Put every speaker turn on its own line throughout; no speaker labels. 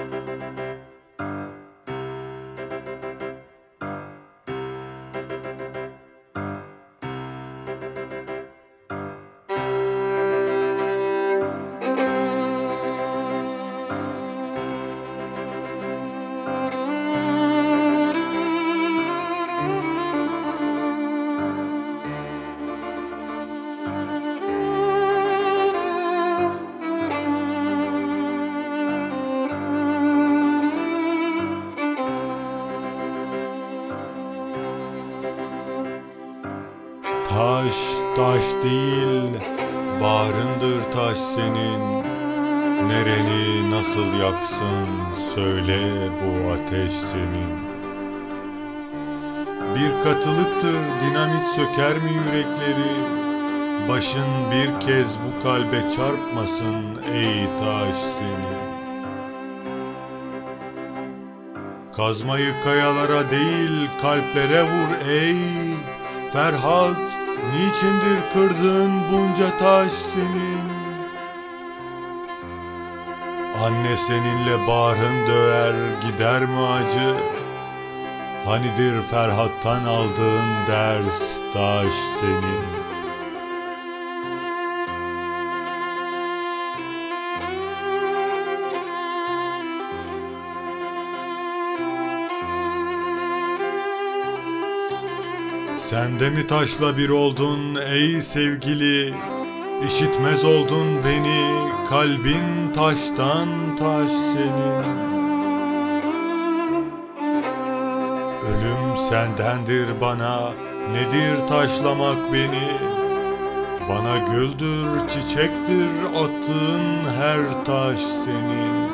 Thank you. Taş taş değil, bağrındır taş senin. Nereni nasıl yaksın, söyle bu ateş senin. Bir katılıktır, dinamit söker mi yürekleri? Başın bir kez bu kalbe çarpmasın ey taş senin. Kazmayı kayalara değil kalplere vur ey Ferhat niçindir kırdığın bunca taş senin? Anne seninle bağrın döver gider mi acı? Hanidir Ferhat'tan aldığın ders taş senin Sen de mi taşla bir oldun ey sevgili? İşitmez oldun beni, kalbin taştan taş senin. Ölüm sendendir bana, nedir taşlamak beni? Bana güldür, çiçektir attığın her taş senin.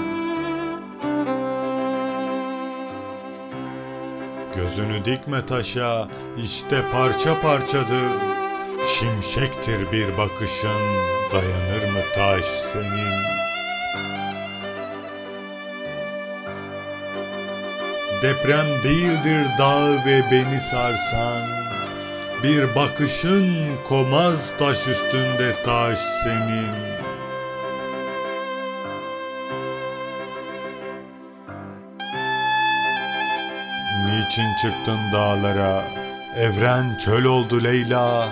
Gözünü dikme taşa, işte parça parçadır. Şimşektir bir bakışın, dayanır mı taş senin? Deprem değildir dağ ve beni sarsan. Bir bakışın komaz taş üstünde taş senin. Niçin çıktın dağlara? Evren çöl oldu Leyla.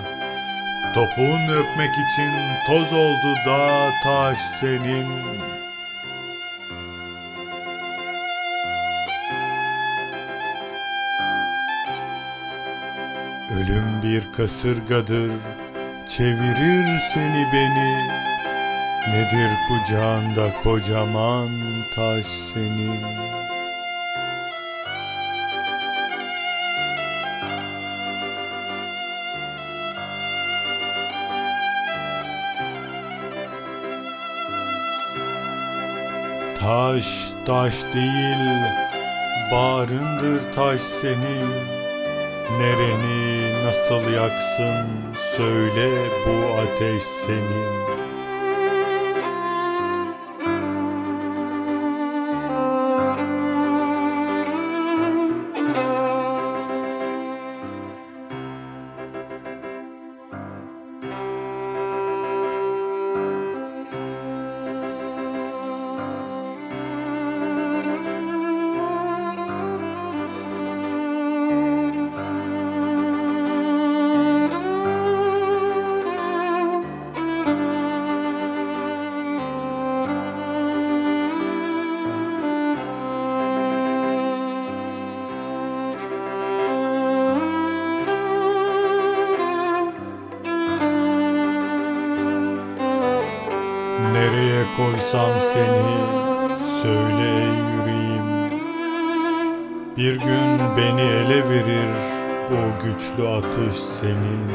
Topuğun öpmek için toz oldu dağ taş senin. Ölüm bir kasırgadır, çevirir seni beni. Nedir kucağında kocaman taş senin? Taş taş değil, bağrındır taş senin. Nereni nasıl yaksın, söyle bu ateş senin. Nereye koysam seni söyle ey yüreğim. Bir gün beni ele verir bu güçlü atış senin